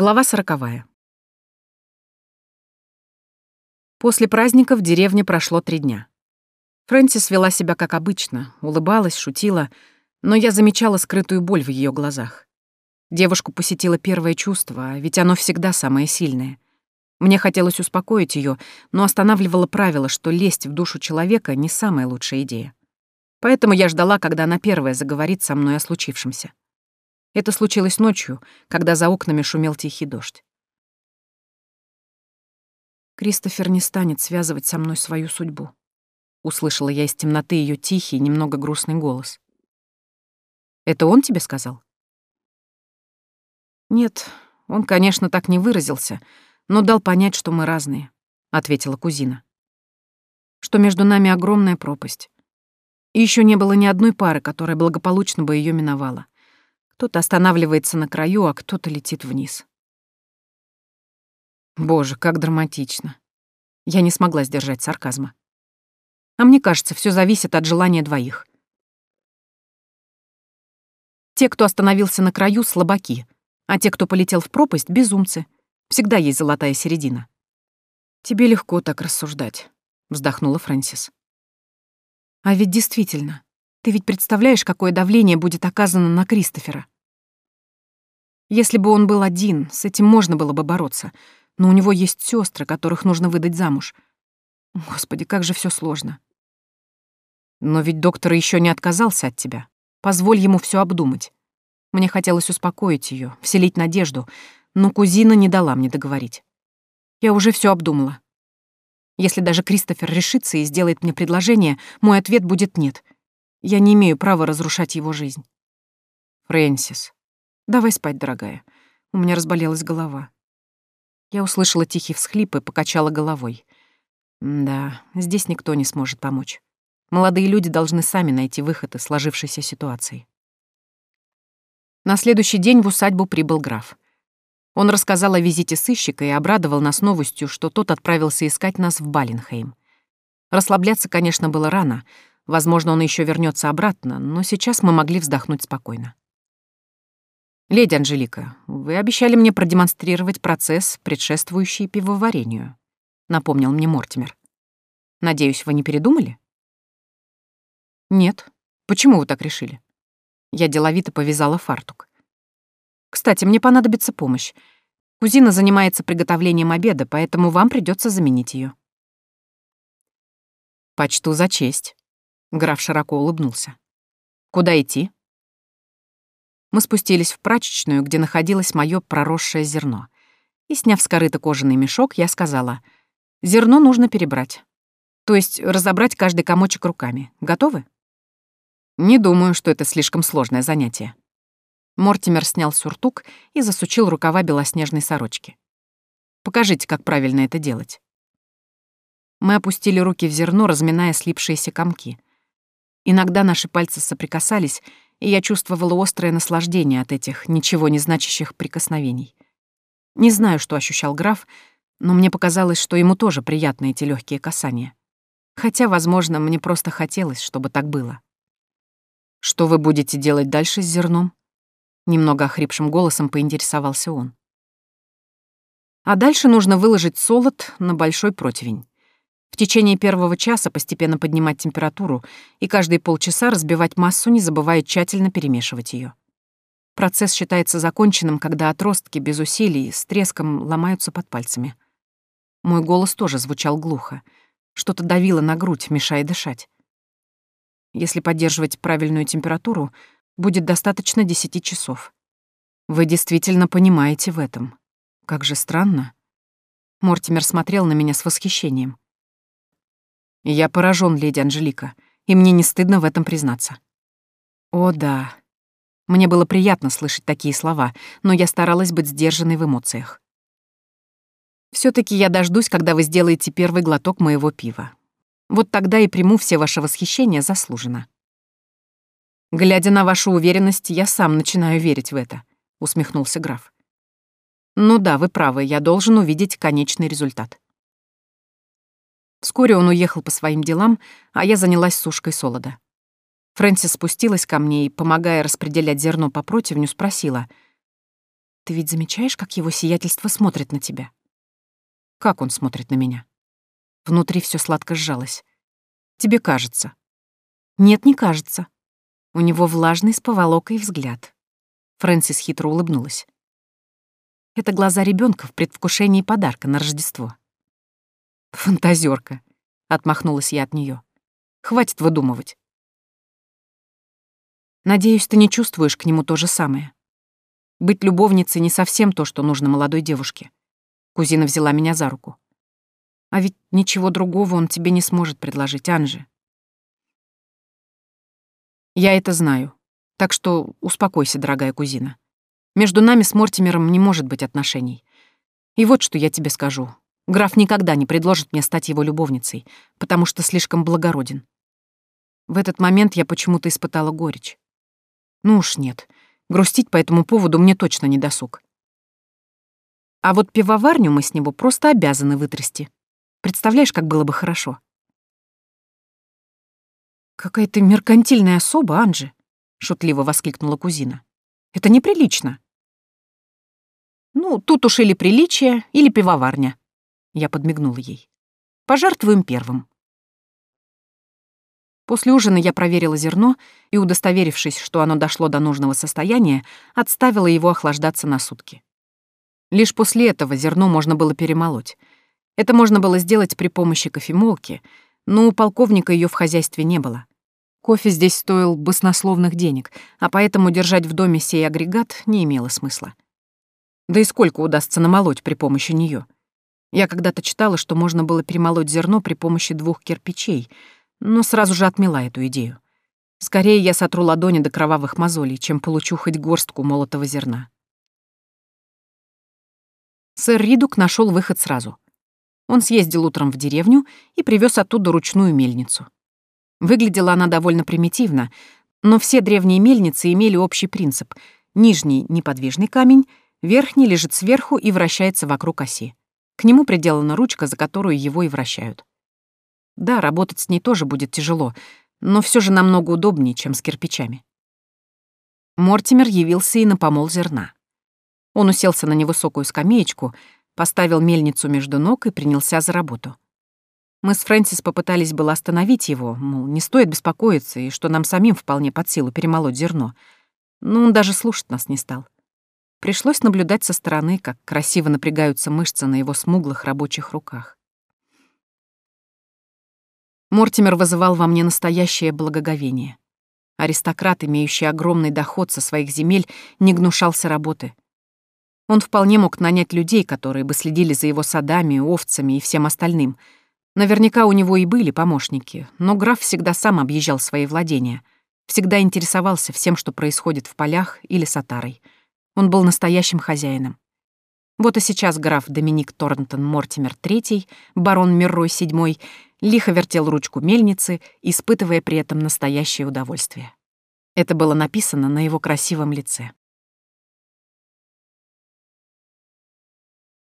Глава сороковая. После праздника в деревне прошло три дня. Фрэнсис вела себя как обычно, улыбалась, шутила, но я замечала скрытую боль в ее глазах. Девушку посетило первое чувство, ведь оно всегда самое сильное. Мне хотелось успокоить ее, но останавливало правило, что лезть в душу человека — не самая лучшая идея. Поэтому я ждала, когда она первая заговорит со мной о случившемся. Это случилось ночью, когда за окнами шумел тихий дождь. «Кристофер не станет связывать со мной свою судьбу», — услышала я из темноты ее тихий, немного грустный голос. «Это он тебе сказал?» «Нет, он, конечно, так не выразился, но дал понять, что мы разные», — ответила кузина. «Что между нами огромная пропасть. И еще не было ни одной пары, которая благополучно бы ее миновала. Кто-то останавливается на краю, а кто-то летит вниз. Боже, как драматично. Я не смогла сдержать сарказма. А мне кажется, все зависит от желания двоих. Те, кто остановился на краю, слабаки, а те, кто полетел в пропасть, безумцы. Всегда есть золотая середина. Тебе легко так рассуждать, вздохнула Фрэнсис. А ведь действительно, ты ведь представляешь, какое давление будет оказано на Кристофера? Если бы он был один, с этим можно было бы бороться, но у него есть сестры, которых нужно выдать замуж. Господи, как же все сложно. Но ведь доктор еще не отказался от тебя. Позволь ему все обдумать. Мне хотелось успокоить ее, вселить надежду, но кузина не дала мне договорить. Я уже все обдумала. Если даже Кристофер решится и сделает мне предложение, мой ответ будет «нет». Я не имею права разрушать его жизнь. Фрэнсис, давай спать, дорогая. У меня разболелась голова. Я услышала тихий всхлип и покачала головой. Да, здесь никто не сможет помочь. Молодые люди должны сами найти выход из сложившейся ситуации. На следующий день в усадьбу прибыл граф. Он рассказал о визите сыщика и обрадовал нас новостью, что тот отправился искать нас в Баленхейм. Расслабляться, конечно, было рано, Возможно, он еще вернется обратно, но сейчас мы могли вздохнуть спокойно. «Леди Анжелика, вы обещали мне продемонстрировать процесс, предшествующий пивоварению», — напомнил мне Мортимер. «Надеюсь, вы не передумали?» «Нет. Почему вы так решили?» Я деловито повязала фартук. «Кстати, мне понадобится помощь. Кузина занимается приготовлением обеда, поэтому вам придется заменить ее. «Почту за честь», Граф широко улыбнулся. «Куда идти?» Мы спустились в прачечную, где находилось мое проросшее зерно. И, сняв с корыта кожаный мешок, я сказала, «Зерно нужно перебрать. То есть разобрать каждый комочек руками. Готовы?» «Не думаю, что это слишком сложное занятие». Мортимер снял сюртук и засучил рукава белоснежной сорочки. «Покажите, как правильно это делать». Мы опустили руки в зерно, разминая слипшиеся комки — Иногда наши пальцы соприкасались, и я чувствовала острое наслаждение от этих ничего не значащих прикосновений. Не знаю, что ощущал граф, но мне показалось, что ему тоже приятны эти легкие касания. Хотя, возможно, мне просто хотелось, чтобы так было. «Что вы будете делать дальше с зерном?» Немного охрипшим голосом поинтересовался он. А дальше нужно выложить солод на большой противень. В течение первого часа постепенно поднимать температуру и каждые полчаса разбивать массу, не забывая тщательно перемешивать ее. Процесс считается законченным, когда отростки без усилий с треском ломаются под пальцами. Мой голос тоже звучал глухо. Что-то давило на грудь, мешая дышать. Если поддерживать правильную температуру, будет достаточно 10 часов. Вы действительно понимаете в этом. Как же странно. Мортимер смотрел на меня с восхищением. Я поражен, леди Анжелика, и мне не стыдно в этом признаться. О, да. Мне было приятно слышать такие слова, но я старалась быть сдержанной в эмоциях. все таки я дождусь, когда вы сделаете первый глоток моего пива. Вот тогда и приму все ваше восхищения заслуженно. Глядя на вашу уверенность, я сам начинаю верить в это, усмехнулся граф. Ну да, вы правы, я должен увидеть конечный результат. Вскоре он уехал по своим делам, а я занялась сушкой солода. Фрэнсис спустилась ко мне и, помогая распределять зерно по противню, спросила. Ты ведь замечаешь, как его сиятельство смотрит на тебя? Как он смотрит на меня? Внутри все сладко сжалось. Тебе кажется. Нет, не кажется. У него влажный с поволокой взгляд. Фрэнсис хитро улыбнулась. Это глаза ребенка в предвкушении подарка на Рождество. Фантазерка, отмахнулась я от нее. Хватит выдумывать. Надеюсь, ты не чувствуешь к нему то же самое. Быть любовницей не совсем то, что нужно молодой девушке. Кузина взяла меня за руку. А ведь ничего другого он тебе не сможет предложить, Анжи. Я это знаю. Так что успокойся, дорогая кузина. Между нами с Мортимером не может быть отношений. И вот что я тебе скажу. Граф никогда не предложит мне стать его любовницей, потому что слишком благороден. В этот момент я почему-то испытала горечь. Ну уж нет, грустить по этому поводу мне точно не досуг. А вот пивоварню мы с него просто обязаны вытрясти. Представляешь, как было бы хорошо? «Какая ты меркантильная особа, Анжи!» — шутливо воскликнула кузина. «Это неприлично!» «Ну, тут уж или приличие, или пивоварня», — я подмигнула ей. «Пожертвуем первым». После ужина я проверила зерно и, удостоверившись, что оно дошло до нужного состояния, отставила его охлаждаться на сутки. Лишь после этого зерно можно было перемолоть. Это можно было сделать при помощи кофемолки, но у полковника ее в хозяйстве не было. Кофе здесь стоил баснословных денег, а поэтому держать в доме сей агрегат не имело смысла. Да и сколько удастся намолоть при помощи нее? Я когда-то читала, что можно было перемолоть зерно при помощи двух кирпичей, но сразу же отмела эту идею. Скорее я сотру ладони до кровавых мозолей, чем получу хоть горстку молотого зерна. Сэр Ридук нашел выход сразу. Он съездил утром в деревню и привез оттуда ручную мельницу. Выглядела она довольно примитивно, но все древние мельницы имели общий принцип. Нижний — неподвижный камень, верхний лежит сверху и вращается вокруг оси. К нему приделана ручка, за которую его и вращают. Да, работать с ней тоже будет тяжело, но все же намного удобнее, чем с кирпичами. Мортимер явился и на помол зерна. Он уселся на невысокую скамеечку, поставил мельницу между ног и принялся за работу. Мы с Фрэнсис попытались было остановить его, мол, не стоит беспокоиться, и что нам самим вполне под силу перемолоть зерно. Но он даже слушать нас не стал. Пришлось наблюдать со стороны, как красиво напрягаются мышцы на его смуглых рабочих руках. Мортимер вызывал во мне настоящее благоговение. Аристократ, имеющий огромный доход со своих земель, не гнушался работы — он вполне мог нанять людей, которые бы следили за его садами, овцами и всем остальным. Наверняка у него и были помощники, но граф всегда сам объезжал свои владения, всегда интересовался всем, что происходит в полях или с отарой. Он был настоящим хозяином. Вот и сейчас граф Доминик Торнтон Мортимер III, барон Миррой VII, лихо вертел ручку мельницы, испытывая при этом настоящее удовольствие. Это было написано на его красивом лице.